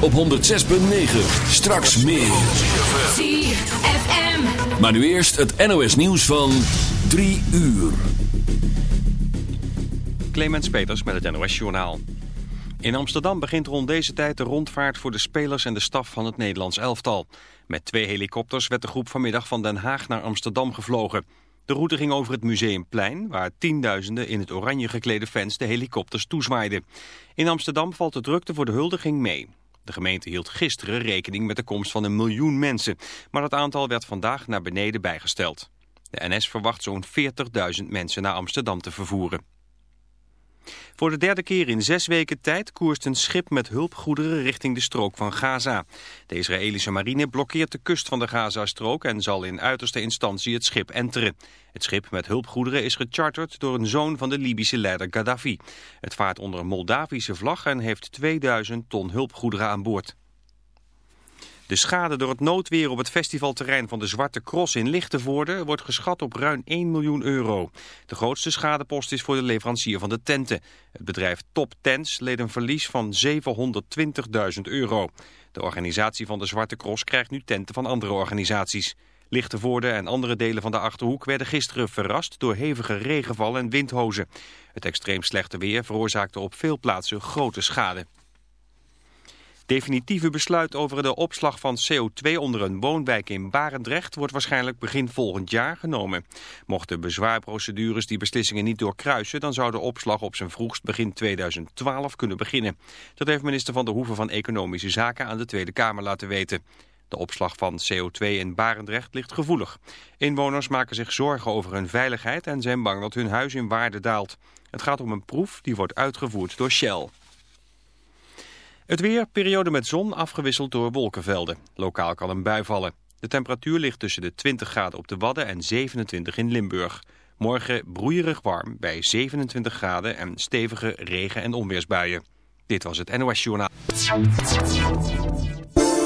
op 106.9. Straks meer. ZFM. Maar nu eerst het NOS nieuws van 3 uur. Clemens Peters met het NOS Journaal. In Amsterdam begint rond deze tijd de rondvaart voor de spelers en de staf van het Nederlands elftal. Met twee helikopters werd de groep vanmiddag van Den Haag naar Amsterdam gevlogen. De route ging over het Museumplein, waar tienduizenden in het oranje geklede fans de helikopters toezwaaiden. In Amsterdam valt de drukte voor de huldiging mee. De gemeente hield gisteren rekening met de komst van een miljoen mensen, maar dat aantal werd vandaag naar beneden bijgesteld. De NS verwacht zo'n 40.000 mensen naar Amsterdam te vervoeren. Voor de derde keer in zes weken tijd koerst een schip met hulpgoederen richting de strook van Gaza. De Israëlische marine blokkeert de kust van de Gazastrook en zal in uiterste instantie het schip enteren. Het schip met hulpgoederen is gecharterd door een zoon van de Libische leider Gaddafi. Het vaart onder een Moldavische vlag en heeft 2000 ton hulpgoederen aan boord. De schade door het noodweer op het festivalterrein van de Zwarte Cross in Lichtenvoorde wordt geschat op ruim 1 miljoen euro. De grootste schadepost is voor de leverancier van de tenten. Het bedrijf Top Tents leed een verlies van 720.000 euro. De organisatie van de Zwarte Cross krijgt nu tenten van andere organisaties. Lichtenvoorde en andere delen van de Achterhoek werden gisteren verrast door hevige regenval en windhozen. Het extreem slechte weer veroorzaakte op veel plaatsen grote schade. Definitieve besluit over de opslag van CO2 onder een woonwijk in Barendrecht wordt waarschijnlijk begin volgend jaar genomen. Mochten bezwaarprocedures die beslissingen niet doorkruisen, dan zou de opslag op zijn vroegst begin 2012 kunnen beginnen. Dat heeft minister Van der Hoeven van Economische Zaken aan de Tweede Kamer laten weten. De opslag van CO2 in Barendrecht ligt gevoelig. Inwoners maken zich zorgen over hun veiligheid en zijn bang dat hun huis in waarde daalt. Het gaat om een proef die wordt uitgevoerd door Shell. Het weer, periode met zon, afgewisseld door wolkenvelden. Lokaal kan een bui vallen. De temperatuur ligt tussen de 20 graden op de Wadden en 27 in Limburg. Morgen broeierig warm bij 27 graden en stevige regen- en onweersbuien. Dit was het NOS Journaal.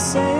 Say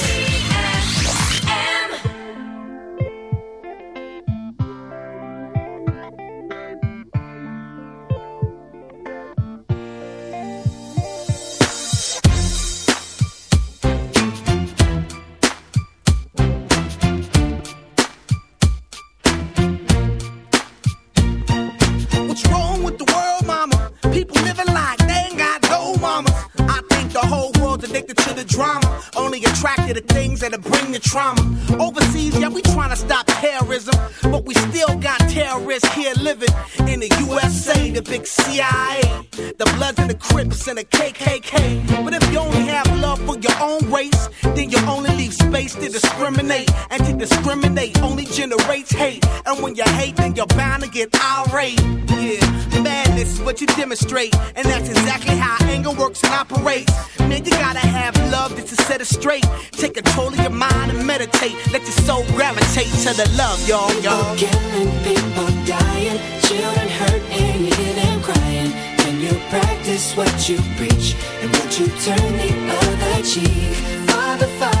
Exactly how anger works and operates. Man, you gotta have love just to set it straight. Take control of your mind and meditate. Let your soul gravitate to the love, y'all, y'all. People killing, people dying, children hurt and hear them crying. Can you practice what you preach and would you turn the other cheek? Father, Father,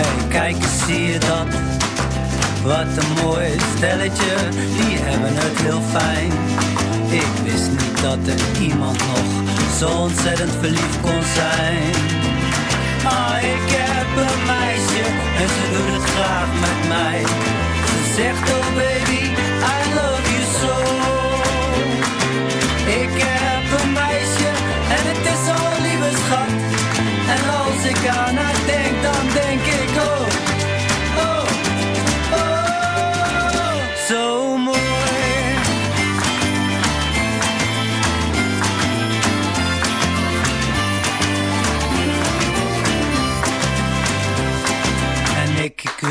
hey, kijk eens, zie je dat? Wat een mooi stelletje, die hebben het heel fijn. Ik wist niet dat er iemand nog zo ontzettend verliefd kon zijn. Ah, ik heb een meisje en ze doet het graag met mij. Ze zegt, oh baby,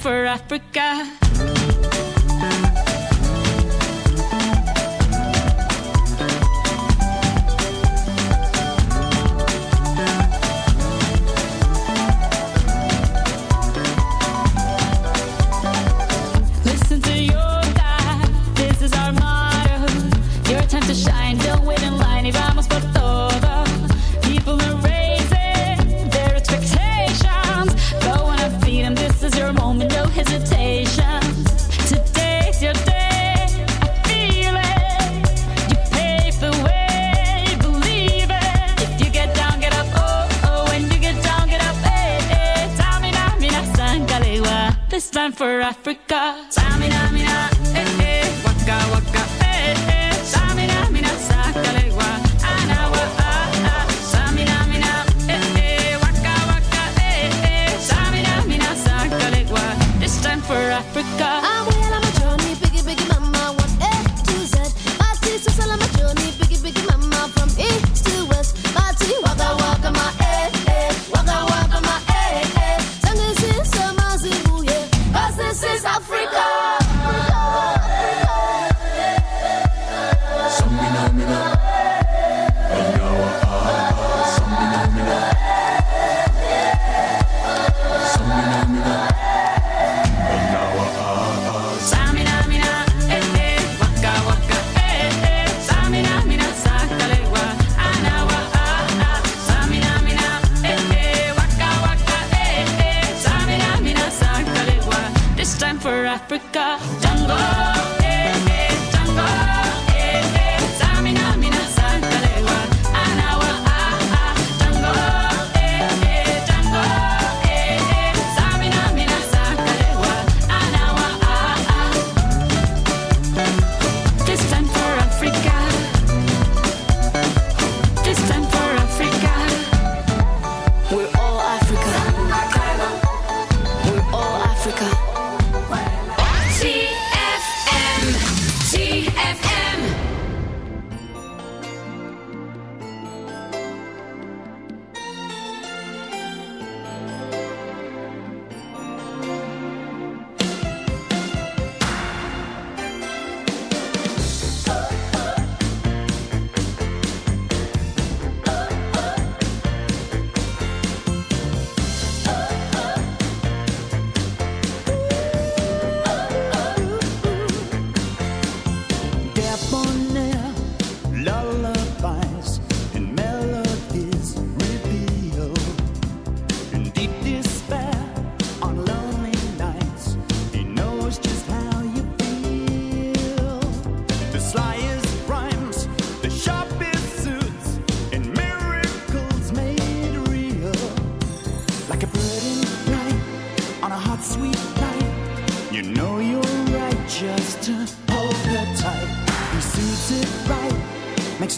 for Africa. Africa.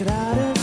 It out of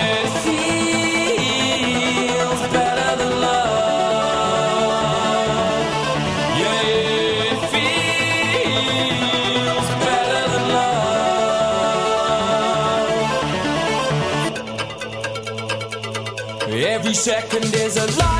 second is a lifetime,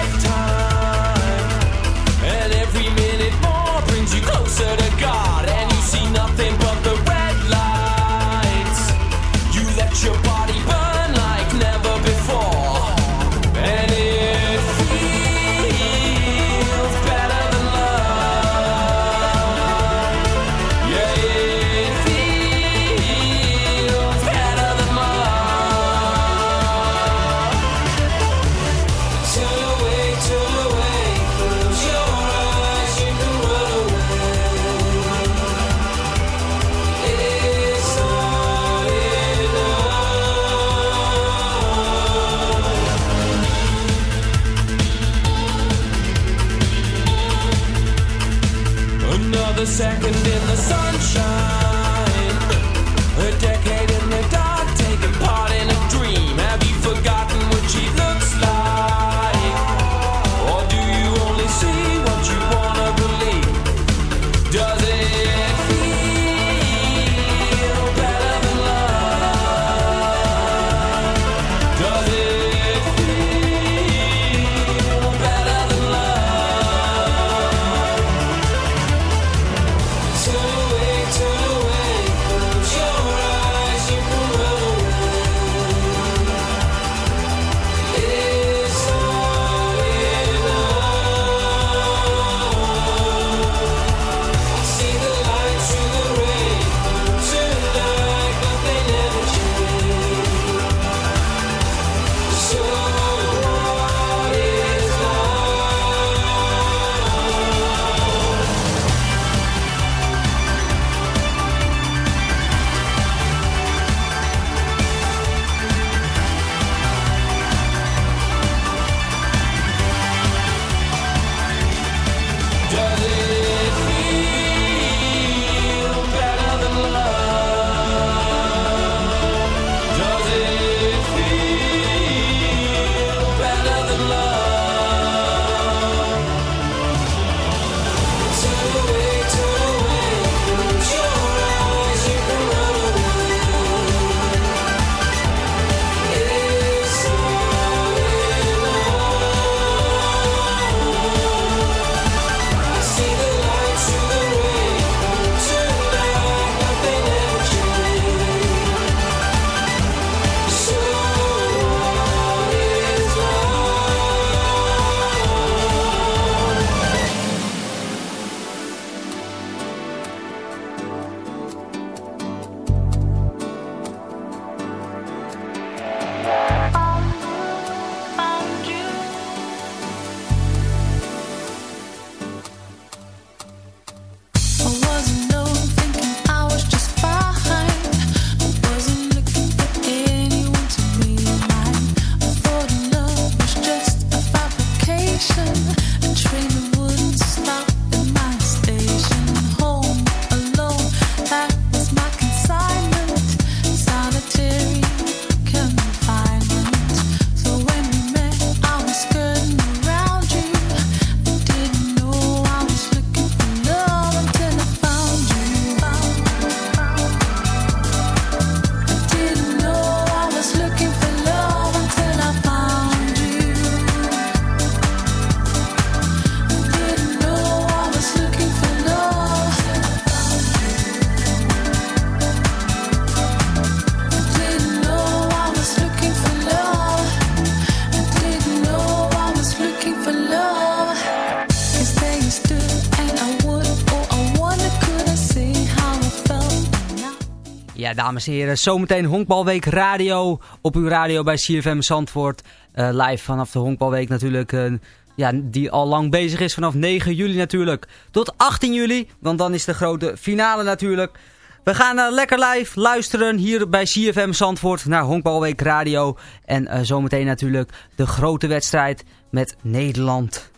dames en heren, zometeen Honkbalweek Radio op uw radio bij CFM Zandvoort. Eh, live vanaf de Honkbalweek natuurlijk, eh, ja, die al lang bezig is vanaf 9 juli natuurlijk. Tot 18 juli, want dan is de grote finale natuurlijk. We gaan eh, lekker live luisteren hier bij CFM Zandvoort naar Honkbalweek Radio. En zometeen natuurlijk de grote wedstrijd met Nederland.